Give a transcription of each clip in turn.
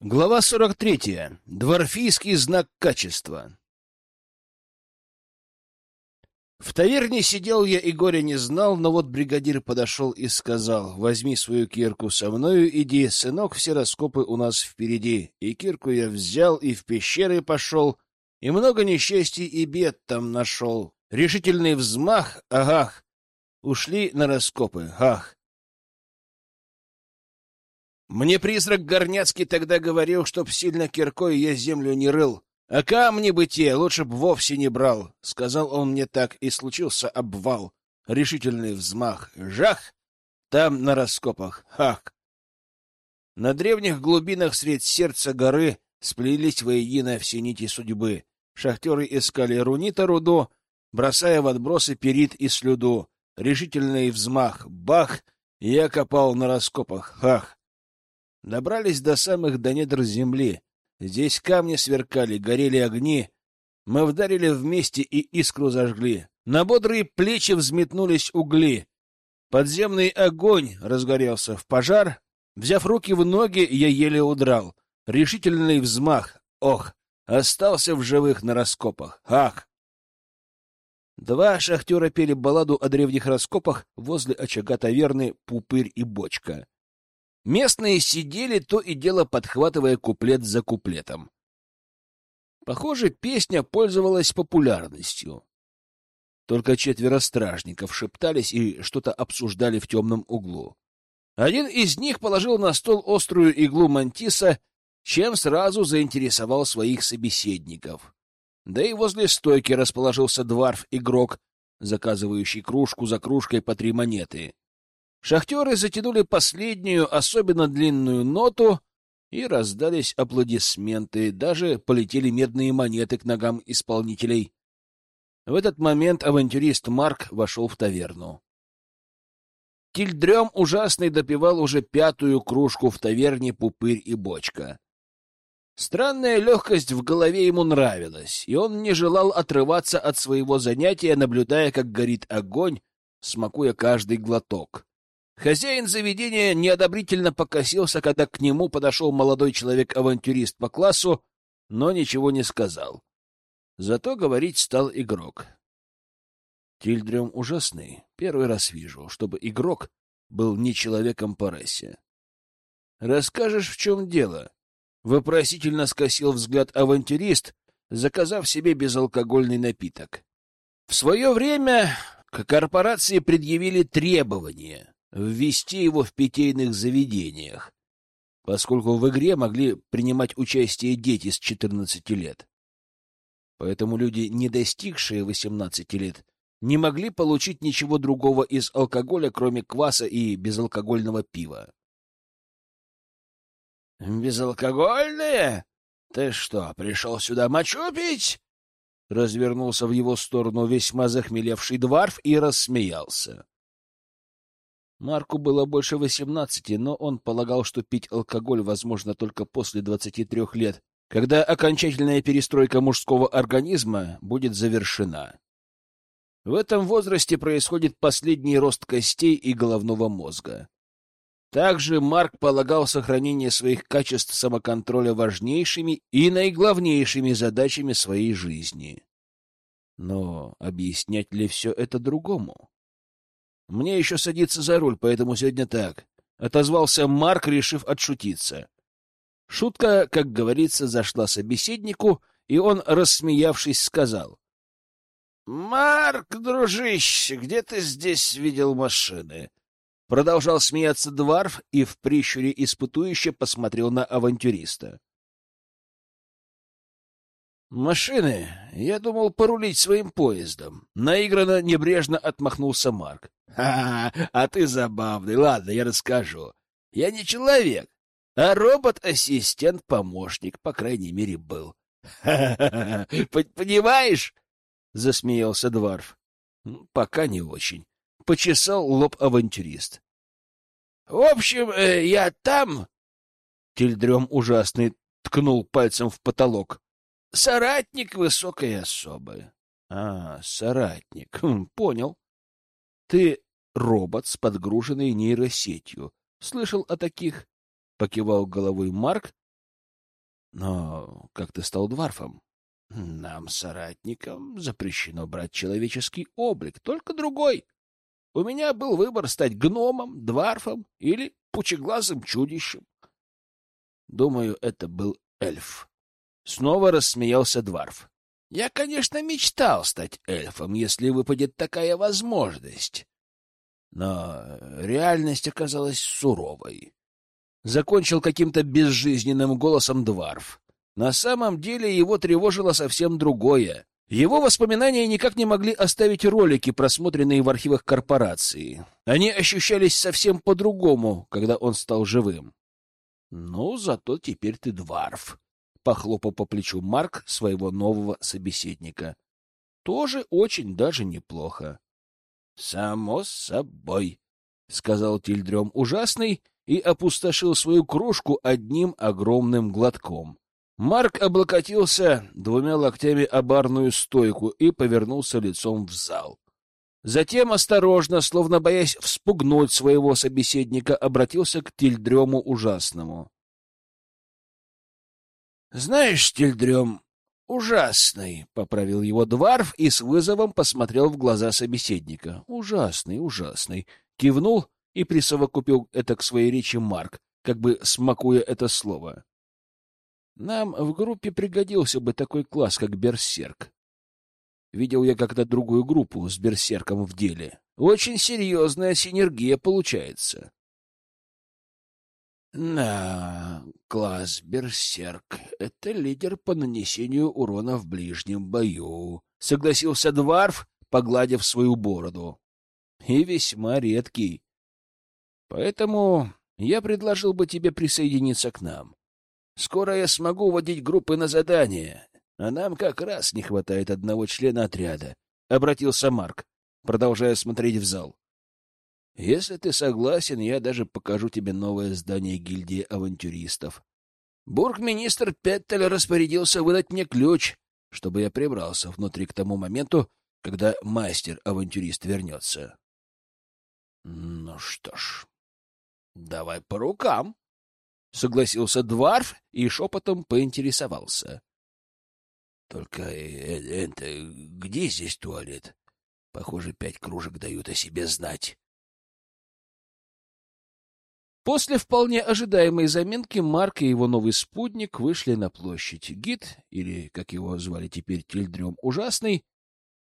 Глава 43. Дворфийский знак качества. В таверне сидел я и горя не знал, но вот бригадир подошел и сказал, возьми свою кирку со мною, иди, сынок, все раскопы у нас впереди. И кирку я взял и в пещеры пошел, и много несчастий и бед там нашел. Решительный взмах, агах, ушли на раскопы, ах. Мне призрак Горняцкий тогда говорил, чтоб сильно киркой я землю не рыл, а камни бы те лучше б вовсе не брал. Сказал он мне так, и случился обвал. Решительный взмах. Жах! Там на раскопах. Хах! На древних глубинах средь сердца горы сплелись воедино все нити судьбы. Шахтеры искали рунита руду, бросая в отбросы перит и слюду. Решительный взмах. Бах! Я копал на раскопах. Хах! Добрались до самых до недр земли. Здесь камни сверкали, горели огни. Мы вдарили вместе и искру зажгли. На бодрые плечи взметнулись угли. Подземный огонь разгорелся в пожар. Взяв руки в ноги, я еле удрал. Решительный взмах. Ох, остался в живых на раскопах. Ах! Два шахтера пели балладу о древних раскопах возле очага таверны «Пупырь и бочка». Местные сидели, то и дело подхватывая куплет за куплетом. Похоже, песня пользовалась популярностью. Только четверо стражников шептались и что-то обсуждали в темном углу. Один из них положил на стол острую иглу мантиса, чем сразу заинтересовал своих собеседников. Да и возле стойки расположился дворф-игрок, заказывающий кружку за кружкой по три монеты. Шахтеры затянули последнюю, особенно длинную ноту, и раздались аплодисменты, даже полетели медные монеты к ногам исполнителей. В этот момент авантюрист Марк вошел в таверну. Тильдрем ужасный допивал уже пятую кружку в таверне «Пупырь и бочка». Странная легкость в голове ему нравилась, и он не желал отрываться от своего занятия, наблюдая, как горит огонь, смакуя каждый глоток. Хозяин заведения неодобрительно покосился, когда к нему подошел молодой человек-авантюрист по классу, но ничего не сказал. Зато говорить стал игрок. Тильдрем ужасный. Первый раз вижу, чтобы игрок был не человеком по расе. Расскажешь, в чем дело? Вопросительно скосил взгляд авантюрист, заказав себе безалкогольный напиток. В свое время к корпорации предъявили требования ввести его в питейных заведениях, поскольку в игре могли принимать участие дети с 14 лет. Поэтому люди, не достигшие 18 лет, не могли получить ничего другого из алкоголя, кроме кваса и безалкогольного пива. «Безалкогольное? Ты что, пришел сюда мочу пить?» Развернулся в его сторону весьма захмелевший дворф и рассмеялся. Марку было больше восемнадцати, но он полагал, что пить алкоголь возможно только после двадцати трех лет, когда окончательная перестройка мужского организма будет завершена. В этом возрасте происходит последний рост костей и головного мозга. Также Марк полагал сохранение своих качеств самоконтроля важнейшими и наиглавнейшими задачами своей жизни. Но объяснять ли все это другому? Мне еще садиться за руль, поэтому сегодня так. Отозвался Марк, решив отшутиться. Шутка, как говорится, зашла собеседнику, и он, рассмеявшись, сказал. — Марк, дружище, где ты здесь видел машины? Продолжал смеяться Дварф и в прищуре испытующе посмотрел на авантюриста. «Машины? Я думал порулить своим поездом». Наигранно небрежно отмахнулся Марк. «Ха, -ха а ты забавный. Ладно, я расскажу. Я не человек, а робот-ассистент-помощник, по крайней мере, был». «Ха Понимаешь?» — засмеялся Дварф. «Пока не очень». Почесал лоб авантюрист. «В общем, э, я там...» Тильдрем ужасный ткнул пальцем в потолок. Соратник высокой особы. А, соратник. Хм, понял. Ты робот с подгруженной нейросетью. Слышал о таких? Покивал головой Марк, Но как ты стал дварфом? Нам, соратникам, запрещено брать человеческий облик, только другой. У меня был выбор стать гномом, дварфом или пучеглазым чудищем. Думаю, это был эльф. Снова рассмеялся дварф. Я, конечно, мечтал стать эльфом, если выпадет такая возможность. Но реальность оказалась суровой. Закончил каким-то безжизненным голосом дварф. На самом деле его тревожило совсем другое. Его воспоминания никак не могли оставить ролики, просмотренные в архивах корпорации. Они ощущались совсем по-другому, когда он стал живым. «Ну, зато теперь ты дварф», — похлопал по плечу Марк своего нового собеседника. «Тоже очень даже неплохо». «Само собой», — сказал Тильдрем ужасный и опустошил свою кружку одним огромным глотком. Марк облокотился двумя локтями о барную стойку и повернулся лицом в зал. Затем осторожно, словно боясь вспугнуть своего собеседника, обратился к Тильдрему ужасному. — Знаешь, Тильдрем, ужасный, — поправил его Дварф и с вызовом посмотрел в глаза собеседника. — Ужасный, ужасный. Кивнул и присовокупил это к своей речи Марк, как бы смакуя это слово. — нам в группе пригодился бы такой класс, как Берсерк. Видел я когда другую группу с Берсерком в деле. Очень серьезная синергия получается. На класс Берсерк — это лидер по нанесению урона в ближнем бою, — согласился Дварф, погладив свою бороду. И весьма редкий. Поэтому я предложил бы тебе присоединиться к нам. Скоро я смогу водить группы на задание, а нам как раз не хватает одного члена отряда, — обратился Марк, продолжая смотреть в зал. — Если ты согласен, я даже покажу тебе новое здание гильдии авантюристов. Бургминистр Петтель распорядился выдать мне ключ, чтобы я прибрался внутри к тому моменту, когда мастер-авантюрист вернется. — Ну что ж, давай по рукам, согласился Дварф и шепотом поинтересовался. — Только э, это где здесь туалет? Похоже, пять кружек дают о себе знать. После вполне ожидаемой заминки Марк и его новый спутник вышли на площадь. Гид, или, как его звали теперь, Тильдрем Ужасный,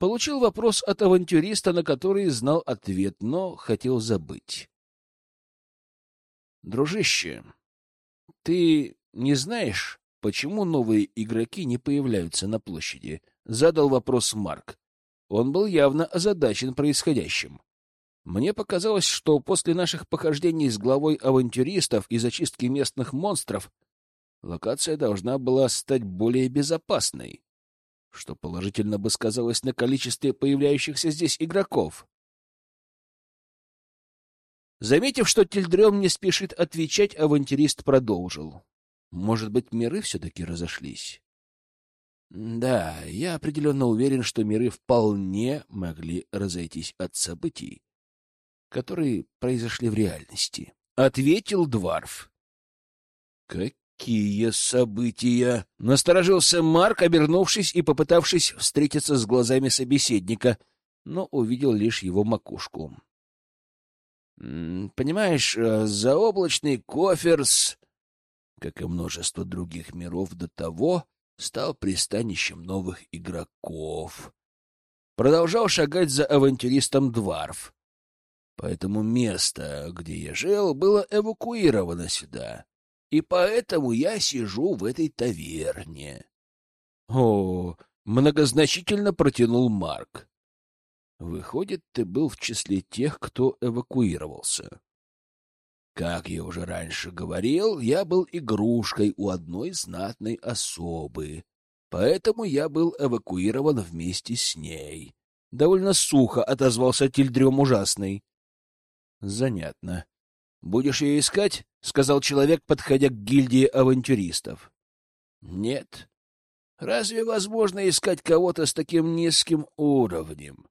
получил вопрос от авантюриста, на который знал ответ, но хотел забыть. «Дружище, ты не знаешь, почему новые игроки не появляются на площади? Задал вопрос Марк. Он был явно озадачен происходящим. Мне показалось, что после наших похождений с главой авантюристов и зачистки местных монстров локация должна была стать более безопасной, что положительно бы сказалось на количестве появляющихся здесь игроков. Заметив, что Тильдрем не спешит отвечать, авантюрист продолжил. Может быть, миры все-таки разошлись? Да, я определенно уверен, что миры вполне могли разойтись от событий, которые произошли в реальности. Ответил Дварф. Какие события? Насторожился Марк, обернувшись и попытавшись встретиться с глазами собеседника, но увидел лишь его макушку. Понимаешь, э, заоблачный Коферс, как и множество других миров до того, стал пристанищем новых игроков. Продолжал шагать за авантюристом Дварф. Поэтому место, где я жил, было эвакуировано сюда. И поэтому я сижу в этой таверне. О, многозначительно протянул Марк. Выходит, ты был в числе тех, кто эвакуировался. Как я уже раньше говорил, я был игрушкой у одной знатной особы, поэтому я был эвакуирован вместе с ней. Довольно сухо отозвался Тильдрем ужасный. Занятно. Будешь ее искать? сказал человек, подходя к гильдии авантюристов. Нет. Разве возможно искать кого-то с таким низким уровнем?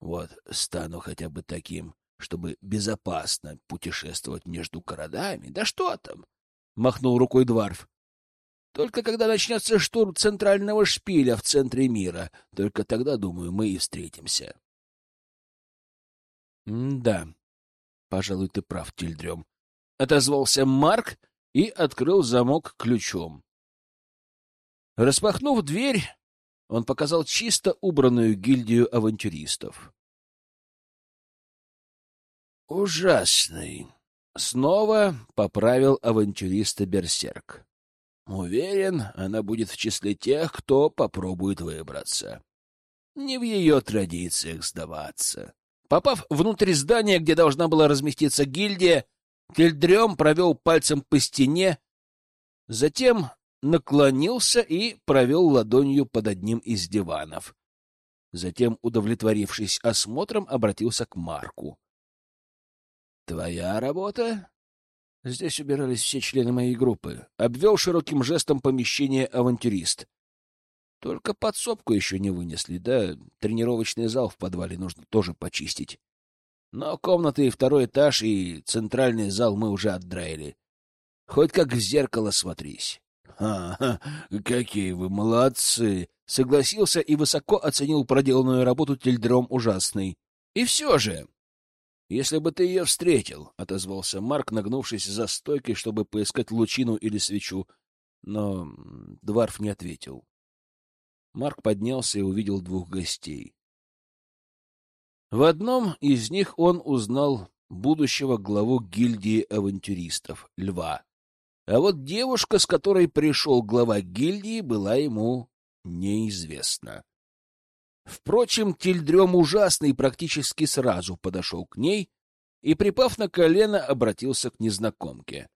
Вот стану хотя бы таким, чтобы безопасно путешествовать между городами. Да что там? — махнул рукой Дварф. Только когда начнется штурм центрального шпиля в центре мира, только тогда, думаю, мы и встретимся. — Да, пожалуй, ты прав, Тильдрем. Отозвался Марк и открыл замок ключом. Распахнув дверь, он показал чисто убранную гильдию авантюристов. «Ужасный!» — снова поправил авантюриста Берсерк. «Уверен, она будет в числе тех, кто попробует выбраться. Не в ее традициях сдаваться». Попав внутрь здания, где должна была разместиться гильдия, Тельдрем провел пальцем по стене, затем наклонился и провел ладонью под одним из диванов. Затем, удовлетворившись осмотром, обратился к Марку. — Твоя работа? Здесь убирались все члены моей группы. Обвел широким жестом помещение авантюрист. Только подсобку еще не вынесли, да тренировочный зал в подвале нужно тоже почистить. Но комнаты и второй этаж, и центральный зал мы уже отдраили. Хоть как в зеркало смотрись. «Ха — какие вы молодцы! — согласился и высоко оценил проделанную работу Тельдром ужасный. — И все же... — Если бы ты ее встретил, — отозвался Марк, нагнувшись за стойкой, чтобы поискать лучину или свечу, но Дварф не ответил. Марк поднялся и увидел двух гостей. В одном из них он узнал будущего главу гильдии авантюристов, Льва. А вот девушка, с которой пришел глава гильдии, была ему неизвестна. Впрочем, Тильдрем ужасный практически сразу подошел к ней и, припав на колено, обратился к незнакомке.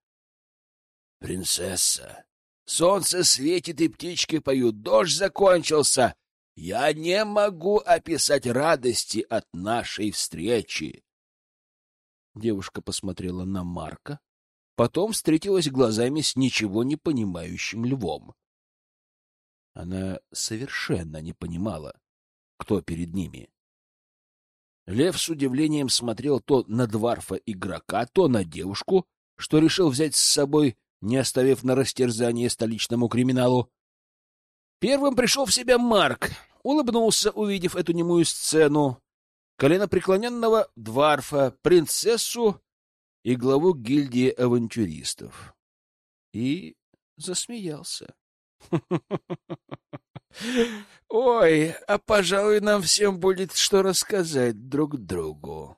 — Принцесса, солнце светит и птички поют, дождь закончился. Я не могу описать радости от нашей встречи. Девушка посмотрела на Марка, потом встретилась глазами с ничего не понимающим львом. Она совершенно не понимала, кто перед ними. Лев с удивлением смотрел то на дварфа игрока, то на девушку, что решил взять с собой, не оставив на растерзание столичному криминалу. Первым пришел в себя Марк, улыбнулся, увидев эту немую сцену, коленопреклоненного дварфа, принцессу и главу гильдии авантюристов. И засмеялся. Ой, а, пожалуй, нам всем будет что рассказать друг другу.